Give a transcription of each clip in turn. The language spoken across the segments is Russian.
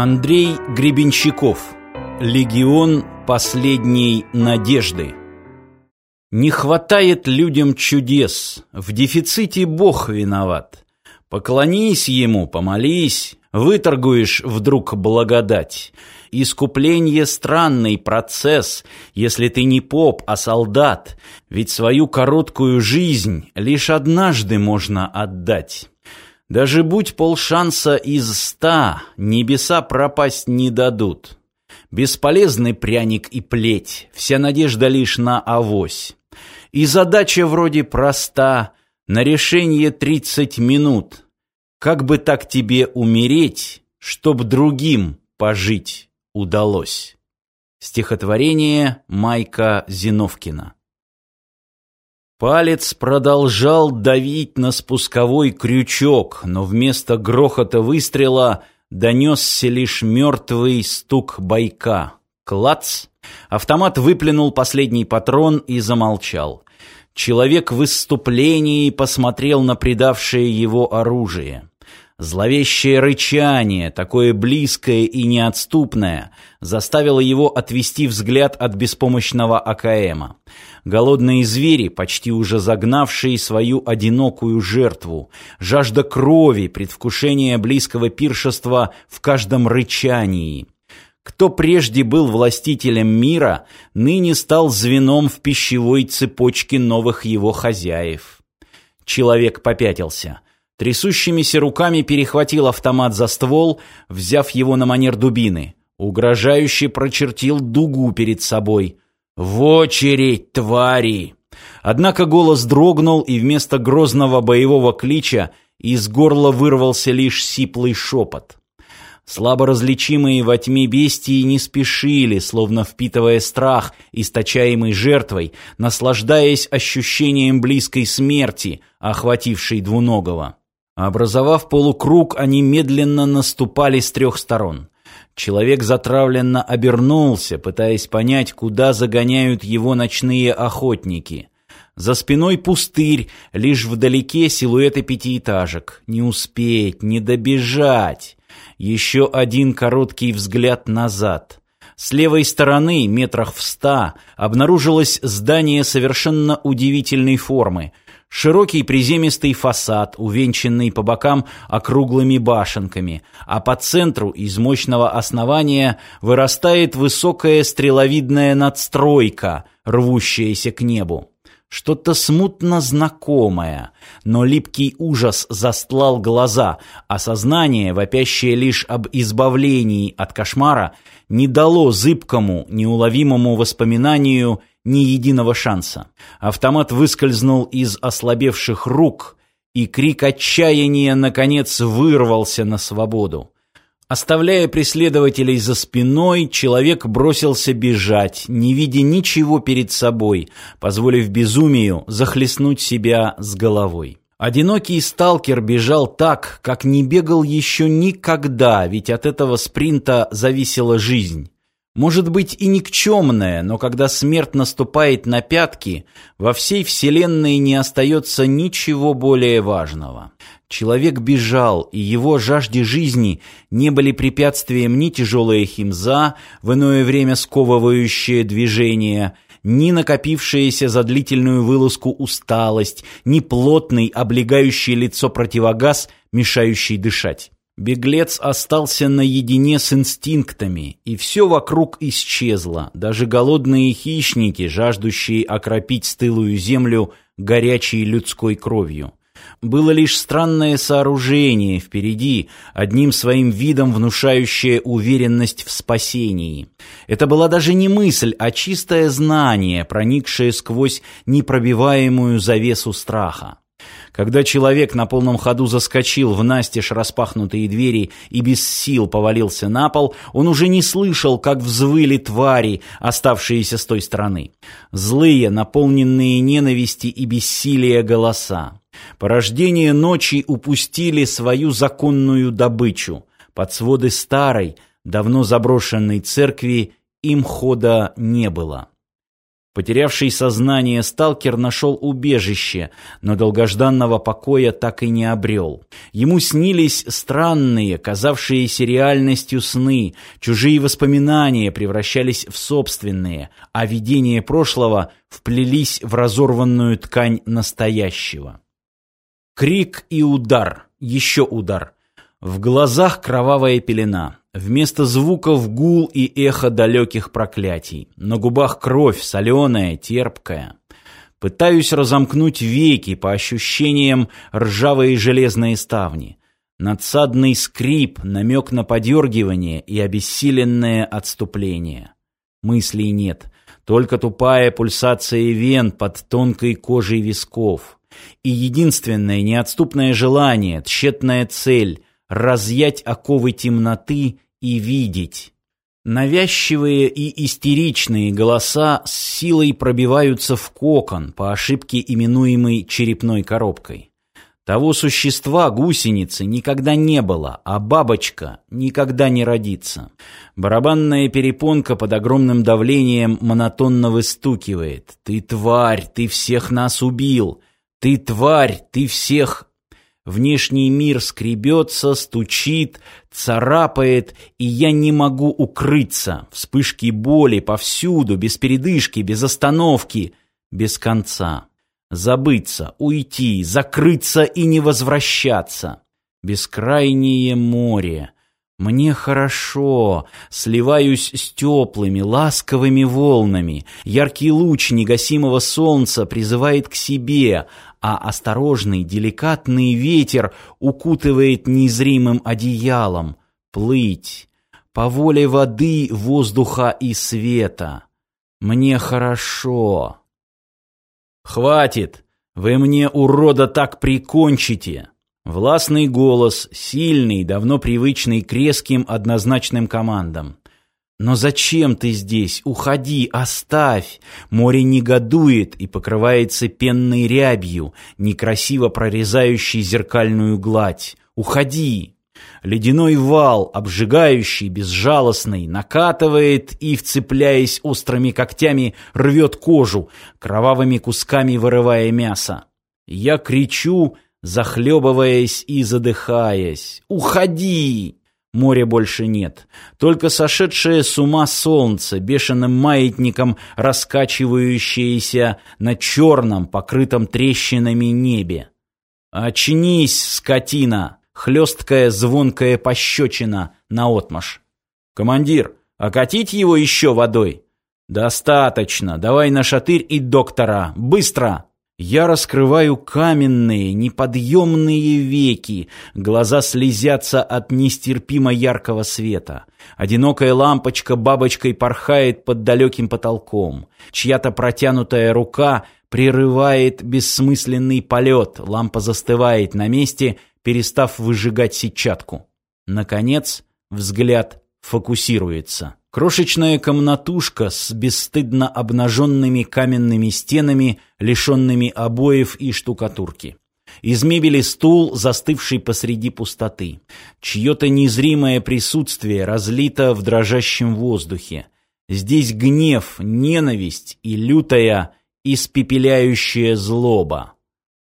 Андрей Гребенщиков. Легион последней надежды. Не хватает людям чудес, в дефиците Бог виноват. Поклонись ему, помолись, выторгуешь вдруг благодать. Искупление странный процесс, если ты не поп, а солдат, ведь свою короткую жизнь лишь однажды можно отдать. Даже будь полшанса из ста, небеса пропасть не дадут. Бесполезный пряник и плеть, вся надежда лишь на авось. И задача вроде проста, на решение тридцать минут. Как бы так тебе умереть, чтоб другим пожить удалось? Стихотворение Майка Зиновкина Палец продолжал давить на спусковой крючок, но вместо грохота выстрела донесся лишь мертвый стук байка. Клац! Автомат выплюнул последний патрон и замолчал. Человек в выступлении посмотрел на предавшее его оружие. Зловещее рычание, такое близкое и неотступное, заставило его отвести взгляд от беспомощного АКМа. Голодные звери, почти уже загнавшие свою одинокую жертву, жажда крови, предвкушение близкого пиршества в каждом рычании. Кто прежде был властителем мира, ныне стал звеном в пищевой цепочке новых его хозяев. Человек попятился — Трясущимися руками перехватил автомат за ствол, взяв его на манер дубины. Угрожающе прочертил дугу перед собой. «В очередь, твари!» Однако голос дрогнул, и вместо грозного боевого клича из горла вырвался лишь сиплый шепот. Слабо различимые во тьме бестии не спешили, словно впитывая страх, источаемый жертвой, наслаждаясь ощущением близкой смерти, охватившей двуногого. Образовав полукруг, они медленно наступали с трех сторон. Человек затравленно обернулся, пытаясь понять, куда загоняют его ночные охотники. За спиной пустырь, лишь вдалеке силуэты пятиэтажек. Не успеть, не добежать. Еще один короткий взгляд назад. С левой стороны, метрах в ста, обнаружилось здание совершенно удивительной формы — Широкий приземистый фасад, увенчанный по бокам округлыми башенками, а по центру из мощного основания вырастает высокая стреловидная надстройка, рвущаяся к небу. Что-то смутно знакомое, но липкий ужас застлал глаза, а сознание, вопящее лишь об избавлении от кошмара, не дало зыбкому, неуловимому воспоминанию ни единого шанса. Автомат выскользнул из ослабевших рук, и крик отчаяния, наконец, вырвался на свободу. Оставляя преследователей за спиной, человек бросился бежать, не видя ничего перед собой, позволив безумию захлестнуть себя с головой. Одинокий сталкер бежал так, как не бегал еще никогда, ведь от этого спринта зависела жизнь может быть и никчемное, но когда смерть наступает на пятки, во всей вселенной не остается ничего более важного. Человек бежал, и его жажде жизни не были препятствием ни тяжелая химза, в иное время сковывающее движение, ни накопившаяся за длительную вылазку усталость, ни плотный, облегающий лицо противогаз, мешающий дышать. Беглец остался наедине с инстинктами, и все вокруг исчезло, даже голодные хищники, жаждущие окропить стылую землю горячей людской кровью. Было лишь странное сооружение впереди, одним своим видом внушающее уверенность в спасении. Это была даже не мысль, а чистое знание, проникшее сквозь непробиваемую завесу страха. Когда человек на полном ходу заскочил в настежь распахнутые двери и без сил повалился на пол, он уже не слышал, как взвыли твари, оставшиеся с той стороны. Злые, наполненные ненависти и бессилия голоса. Порождение ночи упустили свою законную добычу. Под своды старой, давно заброшенной церкви им хода не было. Потерявший сознание сталкер нашел убежище, но долгожданного покоя так и не обрел. Ему снились странные, казавшиеся реальностью сны, чужие воспоминания превращались в собственные, а видения прошлого вплелись в разорванную ткань настоящего. Крик и удар, еще удар. В глазах кровавая пелена. Вместо звуков гул и эхо далеких проклятий. На губах кровь, соленая, терпкая. Пытаюсь разомкнуть веки, по ощущениям ржавые железные ставни. Надсадный скрип, намек на подергивание и обессиленное отступление. Мыслей нет, только тупая пульсация вен под тонкой кожей висков. И единственное неотступное желание, тщетная цель — разъять оковы темноты и видеть. Навязчивые и истеричные голоса с силой пробиваются в кокон, по ошибке именуемый черепной коробкой. Того существа, гусеницы, никогда не было, а бабочка никогда не родится. Барабанная перепонка под огромным давлением монотонно выстукивает. «Ты тварь, ты всех нас убил! Ты тварь, ты всех Внешний мир скребется, стучит, царапает, и я не могу укрыться. Вспышки боли повсюду, без передышки, без остановки, без конца. Забыться, уйти, закрыться и не возвращаться. Бескрайнее море. Мне хорошо, сливаюсь с теплыми, ласковыми волнами. Яркий луч негасимого солнца призывает к себе, а осторожный, деликатный ветер укутывает незримым одеялом. Плыть по воле воды, воздуха и света. Мне хорошо. Хватит! Вы мне, урода, так прикончите! Властный голос, сильный, давно привычный к резким однозначным командам. Но зачем ты здесь? Уходи, оставь. Море негодует и покрывается пенной рябью, некрасиво прорезающей зеркальную гладь. Уходи. Ледяной вал, обжигающий, безжалостный, накатывает и, вцепляясь острыми когтями, рвет кожу, кровавыми кусками вырывая мясо. Я кричу, захлебываясь и задыхаясь. «Уходи!» Моря больше нет. Только сошедшее с ума солнце, бешеным маятником раскачивающееся на черном, покрытом трещинами небе. «Очнись, скотина!» Хлесткая звонкая пощечина наотмашь. «Командир, окатить его еще водой?» «Достаточно. Давай на шатырь и доктора. Быстро!» Я раскрываю каменные, неподъемные веки, глаза слезятся от нестерпимо яркого света. Одинокая лампочка бабочкой порхает под далеким потолком. Чья-то протянутая рука прерывает бессмысленный полет, лампа застывает на месте, перестав выжигать сетчатку. Наконец, взгляд фокусируется. Крошечная комнатушка с бесстыдно обнаженными каменными стенами, лишенными обоев и штукатурки. Из мебели стул, застывший посреди пустоты. Чье-то незримое присутствие разлито в дрожащем воздухе. Здесь гнев, ненависть и лютая, испепеляющая злоба.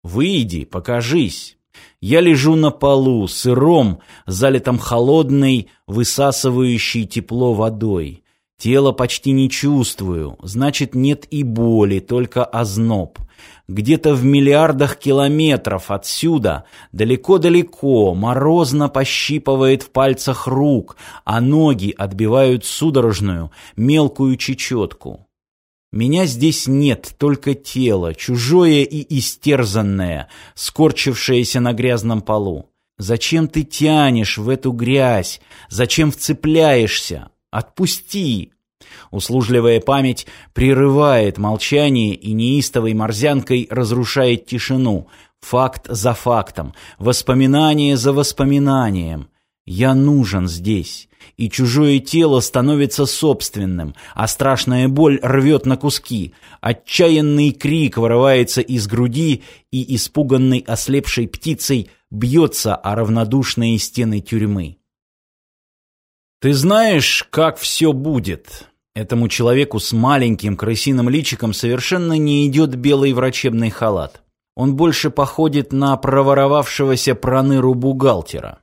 Выйди, покажись. Я лежу на полу, сыром, залитом холодной, высасывающей тепло водой. Тело почти не чувствую, значит, нет и боли, только озноб. Где-то в миллиардах километров отсюда, далеко-далеко, морозно пощипывает в пальцах рук, а ноги отбивают судорожную, мелкую чечетку. Меня здесь нет, только тело, чужое и истерзанное, скорчившееся на грязном полу. Зачем ты тянешь в эту грязь? Зачем вцепляешься? Отпусти! Услужливая память прерывает молчание и неистовой морзянкой разрушает тишину. Факт за фактом, воспоминание за воспоминанием. Я нужен здесь, и чужое тело становится собственным, а страшная боль рвет на куски. Отчаянный крик вырывается из груди и испуганной ослепшей птицей бьется о равнодушные стены тюрьмы. Ты знаешь, как все будет. Этому человеку с маленьким крысиным личиком совершенно не идет белый врачебный халат. Он больше походит на проворовавшегося проныру бухгалтера.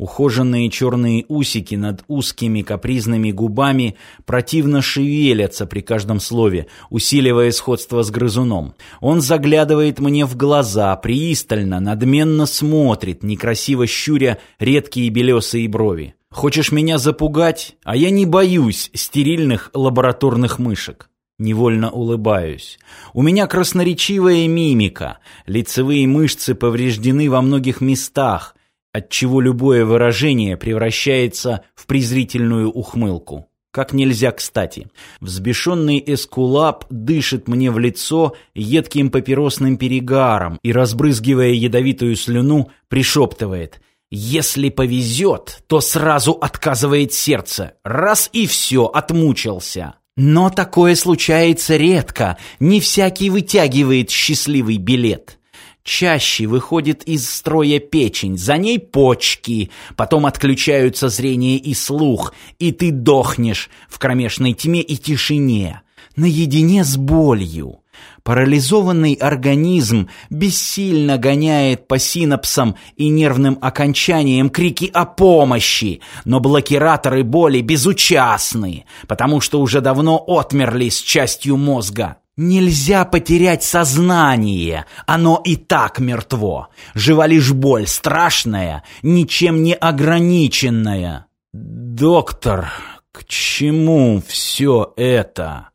Ухоженные черные усики над узкими капризными губами противно шевелятся при каждом слове, усиливая сходство с грызуном. Он заглядывает мне в глаза, пристально, надменно смотрит, некрасиво щуря редкие белесые брови. Хочешь меня запугать? А я не боюсь стерильных лабораторных мышек. Невольно улыбаюсь. У меня красноречивая мимика. Лицевые мышцы повреждены во многих местах, отчего любое выражение превращается в презрительную ухмылку. Как нельзя кстати. Взбешенный эскулап дышит мне в лицо едким папиросным перегаром и, разбрызгивая ядовитую слюну, пришептывает «Если повезет, то сразу отказывает сердце. Раз и все, отмучился». Но такое случается редко, не всякий вытягивает счастливый билет. Чаще выходит из строя печень, за ней почки, потом отключаются зрение и слух, и ты дохнешь в кромешной тьме и тишине, наедине с болью. Парализованный организм бессильно гоняет по синапсам и нервным окончаниям крики о помощи, но блокираторы боли безучастны, потому что уже давно отмерли с частью мозга. Нельзя потерять сознание, оно и так мертво. Жива лишь боль, страшная, ничем не ограниченная. Доктор, к чему все это?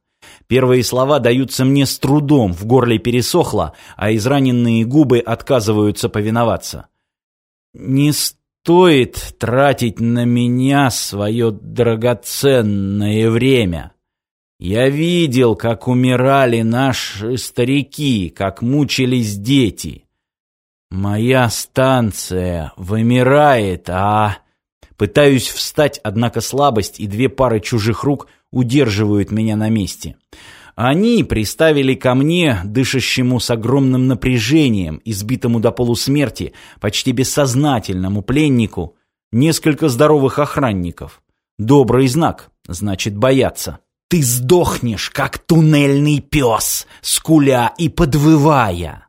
Первые слова даются мне с трудом, в горле пересохло, а израненные губы отказываются повиноваться. Не стоит тратить на меня свое драгоценное время. Я видел, как умирали наши старики, как мучились дети. Моя станция вымирает, а... Пытаюсь встать, однако слабость и две пары чужих рук удерживают меня на месте. Они приставили ко мне, дышащему с огромным напряжением, избитому до полусмерти, почти бессознательному пленнику, несколько здоровых охранников. Добрый знак, значит, боятся. Ты сдохнешь, как туннельный пес, скуля и подвывая.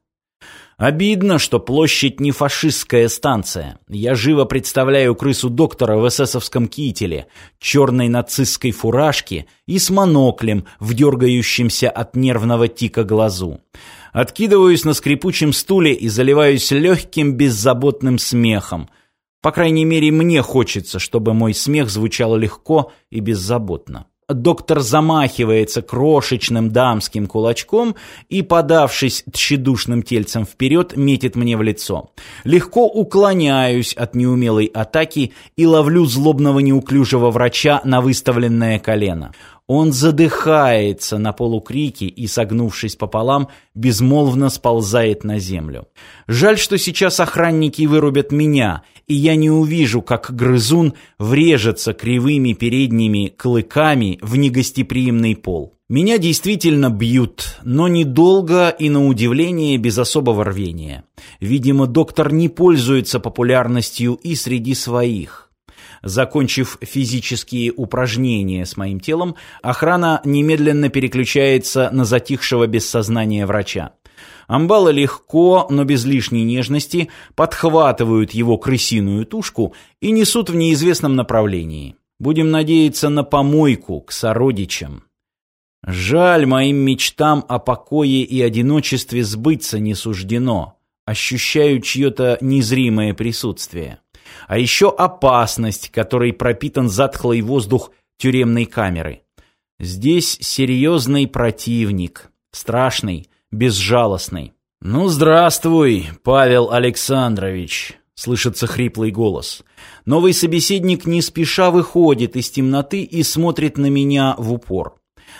Обидно, что площадь не фашистская станция. Я живо представляю крысу доктора в эсэсовском кителе, черной нацистской фуражке и с моноклем, в дергающемся от нервного тика глазу. Откидываюсь на скрипучем стуле и заливаюсь легким беззаботным смехом. По крайней мере, мне хочется, чтобы мой смех звучал легко и беззаботно. Доктор замахивается крошечным дамским кулачком и, подавшись тщедушным тельцем вперед, метит мне в лицо. Легко уклоняюсь от неумелой атаки и ловлю злобного неуклюжего врача на выставленное колено. Он задыхается на полукрике и, согнувшись пополам, безмолвно сползает на землю. Жаль, что сейчас охранники вырубят меня, и я не увижу, как грызун врежется кривыми передними клыками в негостеприимный пол. Меня действительно бьют, но недолго и, на удивление, без особого рвения. Видимо, доктор не пользуется популярностью и среди своих. Закончив физические упражнения с моим телом, охрана немедленно переключается на затихшего без сознания врача. Амбалы легко, но без лишней нежности, подхватывают его крысиную тушку и несут в неизвестном направлении. Будем надеяться на помойку к сородичам. Жаль, моим мечтам о покое и одиночестве сбыться не суждено. Ощущаю чье-то незримое присутствие а еще опасность, которой пропитан затхлый воздух тюремной камеры. Здесь серьезный противник, страшный, безжалостный. «Ну, здравствуй, Павел Александрович!» — слышится хриплый голос. Новый собеседник не спеша выходит из темноты и смотрит на меня в упор.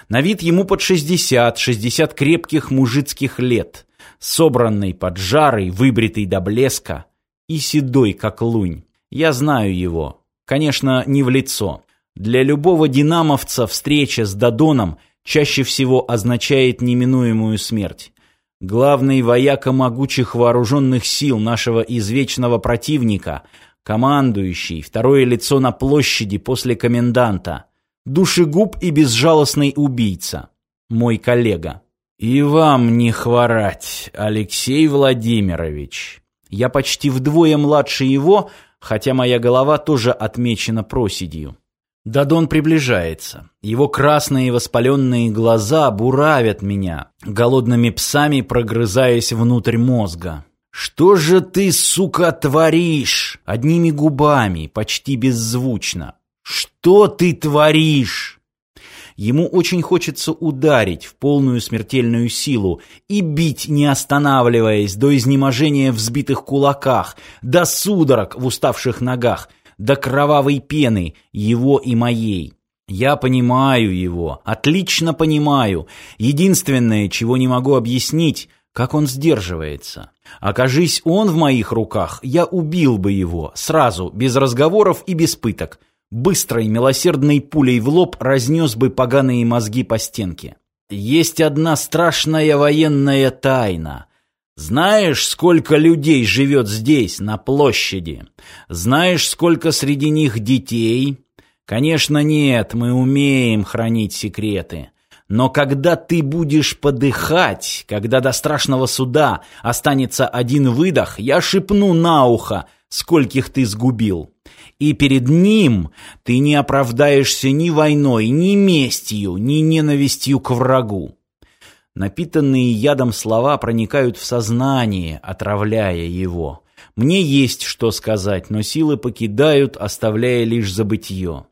На вид ему под шестьдесят, шестьдесят крепких мужицких лет, собранный, поджарый, выбритый до блеска и седой, как лунь. Я знаю его. Конечно, не в лицо. Для любого динамовца встреча с Дадоном чаще всего означает неминуемую смерть. Главный вояка могучих вооруженных сил нашего извечного противника, командующий, второе лицо на площади после коменданта. Душегуб и безжалостный убийца. Мой коллега. «И вам не хворать, Алексей Владимирович». Я почти вдвое младше его, хотя моя голова тоже отмечена проседью. Дадон приближается. Его красные воспаленные глаза буравят меня, голодными псами прогрызаясь внутрь мозга. «Что же ты, сука, творишь?» Одними губами, почти беззвучно. «Что ты творишь?» Ему очень хочется ударить в полную смертельную силу и бить, не останавливаясь, до изнеможения в сбитых кулаках, до судорог в уставших ногах, до кровавой пены, его и моей. Я понимаю его, отлично понимаю. Единственное, чего не могу объяснить, как он сдерживается. Окажись он в моих руках, я убил бы его, сразу, без разговоров и без пыток быстрой милосердной пулей в лоб разнес бы поганые мозги по стенке. Есть одна страшная военная тайна. Знаешь, сколько людей живет здесь, на площади? Знаешь, сколько среди них детей? Конечно, нет, мы умеем хранить секреты. Но когда ты будешь подыхать, когда до страшного суда останется один выдох, я шепну на ухо, скольких ты сгубил и перед ним ты не оправдаешься ни войной, ни местью, ни ненавистью к врагу. Напитанные ядом слова проникают в сознание, отравляя его. Мне есть что сказать, но силы покидают, оставляя лишь забытье.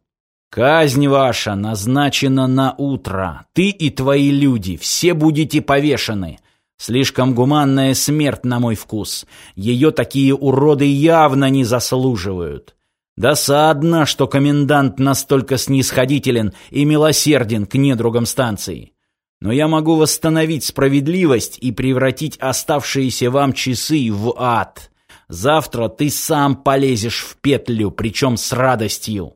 Казнь ваша назначена на утро. Ты и твои люди, все будете повешены. Слишком гуманная смерть на мой вкус. Ее такие уроды явно не заслуживают. Досадно, что комендант настолько снисходителен и милосерден к недругам станции. Но я могу восстановить справедливость и превратить оставшиеся вам часы в ад. Завтра ты сам полезешь в петлю, причем с радостью.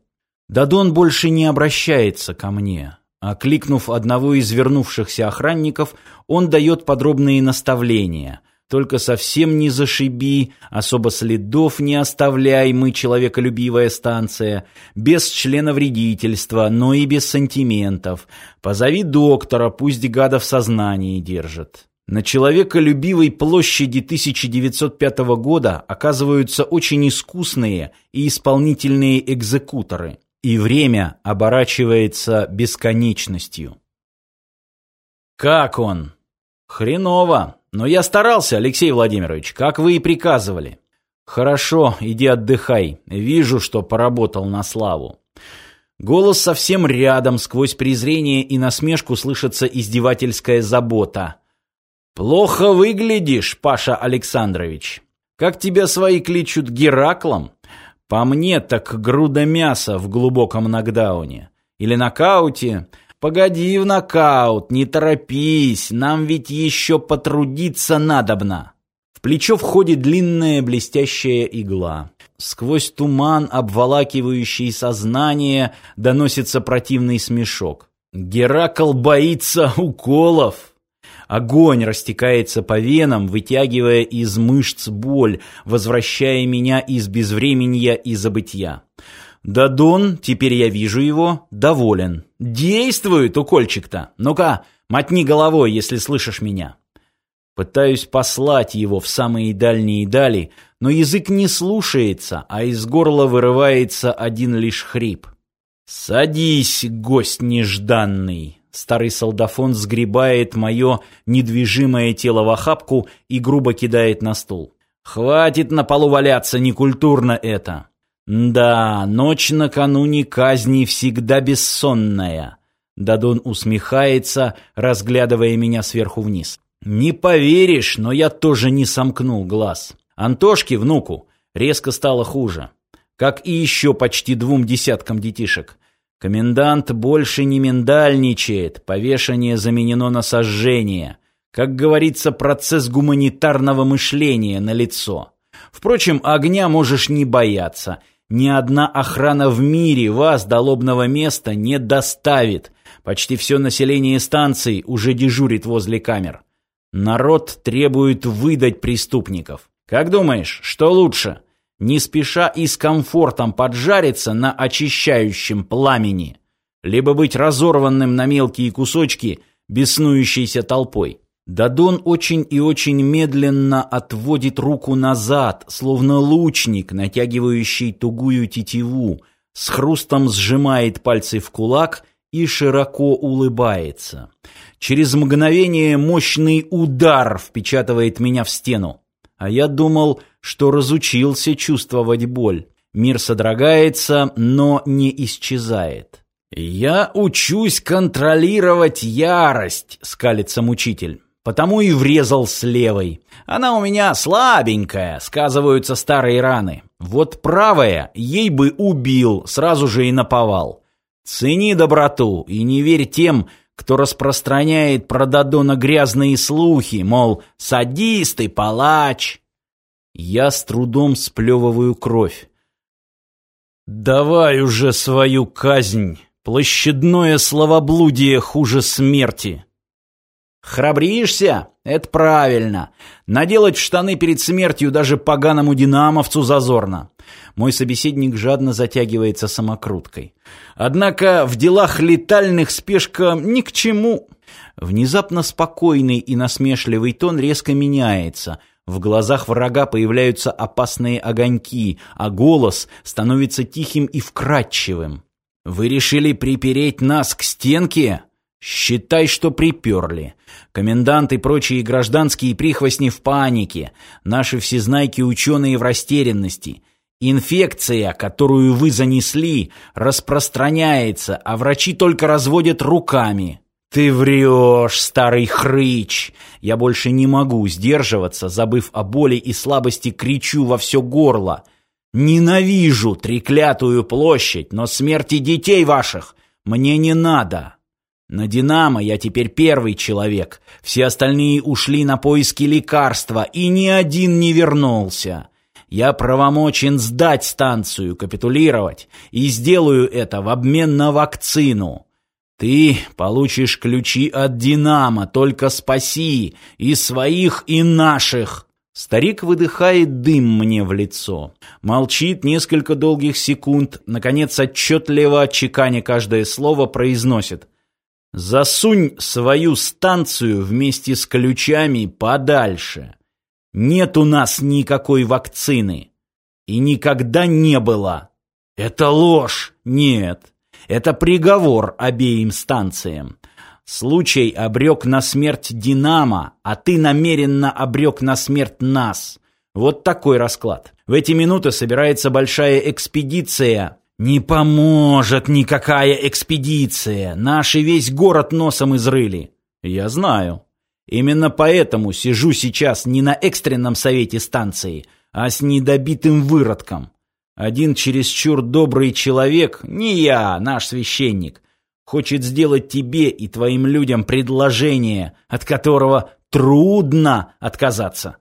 Дадон больше не обращается ко мне. Окликнув одного из вернувшихся охранников, он дает подробные наставления — только совсем не зашиби, особо следов не оставляй, мы человеколюбивая станция, без члена вредительства, но и без сантиментов. Позови доктора, пусть гада в сознании держит. На человеколюбивой площади 1905 года оказываются очень искусные и исполнительные экзекуторы, и время оборачивается бесконечностью. «Как он?» «Хреново!» Но я старался, Алексей Владимирович, как вы и приказывали. Хорошо, иди отдыхай. Вижу, что поработал на славу. Голос совсем рядом, сквозь презрение и насмешку слышится издевательская забота. Плохо выглядишь, Паша Александрович. Как тебя свои кличут Гераклом? По мне так груда мяса в глубоком нокдауне. Или нокауте. «Погоди в нокаут, не торопись, нам ведь еще потрудиться надобно». В плечо входит длинная блестящая игла. Сквозь туман, обволакивающий сознание, доносится противный смешок. Геракл боится уколов. Огонь растекается по венам, вытягивая из мышц боль, возвращая меня из безвременья и забытья. Дадон, теперь я вижу его, доволен. Действует укольчик-то. Ну-ка, мотни головой, если слышишь меня. Пытаюсь послать его в самые дальние дали, но язык не слушается, а из горла вырывается один лишь хрип. «Садись, гость нежданный!» Старый солдафон сгребает мое недвижимое тело в охапку и грубо кидает на стул. «Хватит на полу валяться, некультурно это!» «Да, ночь накануне казни всегда бессонная». Дадон усмехается, разглядывая меня сверху вниз. «Не поверишь, но я тоже не сомкнул глаз. Антошке, внуку, резко стало хуже. Как и еще почти двум десяткам детишек. Комендант больше не миндальничает, повешение заменено на сожжение. Как говорится, процесс гуманитарного мышления на лицо. Впрочем, огня можешь не бояться – ни одна охрана в мире вас до лобного места не доставит. Почти все население станции уже дежурит возле камер. Народ требует выдать преступников. Как думаешь, что лучше? Не спеша и с комфортом поджариться на очищающем пламени? либо быть разорванным на мелкие кусочки беснующейся толпой. Дадон очень и очень медленно отводит руку назад, словно лучник, натягивающий тугую тетиву, с хрустом сжимает пальцы в кулак и широко улыбается. Через мгновение мощный удар впечатывает меня в стену. А я думал, что разучился чувствовать боль. Мир содрогается, но не исчезает. «Я учусь контролировать ярость», — скалится мучитель. «Потому и врезал с левой. Она у меня слабенькая», — сказываются старые раны. «Вот правая ей бы убил, сразу же и наповал. Цени доброту и не верь тем, кто распространяет про Дадона грязные слухи, мол, садист и палач. Я с трудом сплевываю кровь. «Давай уже свою казнь! Площадное словоблудие хуже смерти!» «Храбришься? Это правильно. Наделать в штаны перед смертью даже поганому динамовцу зазорно. Мой собеседник жадно затягивается самокруткой. Однако в делах летальных спешка ни к чему. Внезапно спокойный и насмешливый тон резко меняется. В глазах врага появляются опасные огоньки, а голос становится тихим и вкрадчивым. «Вы решили припереть нас к стенке?» Считай, что приперли. Комендант и прочие гражданские прихвостни в панике. Наши всезнайки ученые в растерянности. Инфекция, которую вы занесли, распространяется, а врачи только разводят руками. Ты врешь, старый хрыч. Я больше не могу сдерживаться, забыв о боли и слабости, кричу во все горло. Ненавижу треклятую площадь, но смерти детей ваших мне не надо. На «Динамо» я теперь первый человек. Все остальные ушли на поиски лекарства, и ни один не вернулся. Я правомочен сдать станцию, капитулировать, и сделаю это в обмен на вакцину. Ты получишь ключи от «Динамо», только спаси и своих, и наших. Старик выдыхает дым мне в лицо. Молчит несколько долгих секунд, наконец отчетливо, чеканя каждое слово, произносит — Засунь свою станцию вместе с ключами подальше. Нет у нас никакой вакцины. И никогда не было. Это ложь. Нет. Это приговор обеим станциям. Случай обрек на смерть Динамо, а ты намеренно обрек на смерть нас. Вот такой расклад. В эти минуты собирается большая экспедиция «Не поможет никакая экспедиция! Наши весь город носом изрыли!» «Я знаю. Именно поэтому сижу сейчас не на экстренном совете станции, а с недобитым выродком. Один чересчур добрый человек, не я, наш священник, хочет сделать тебе и твоим людям предложение, от которого трудно отказаться».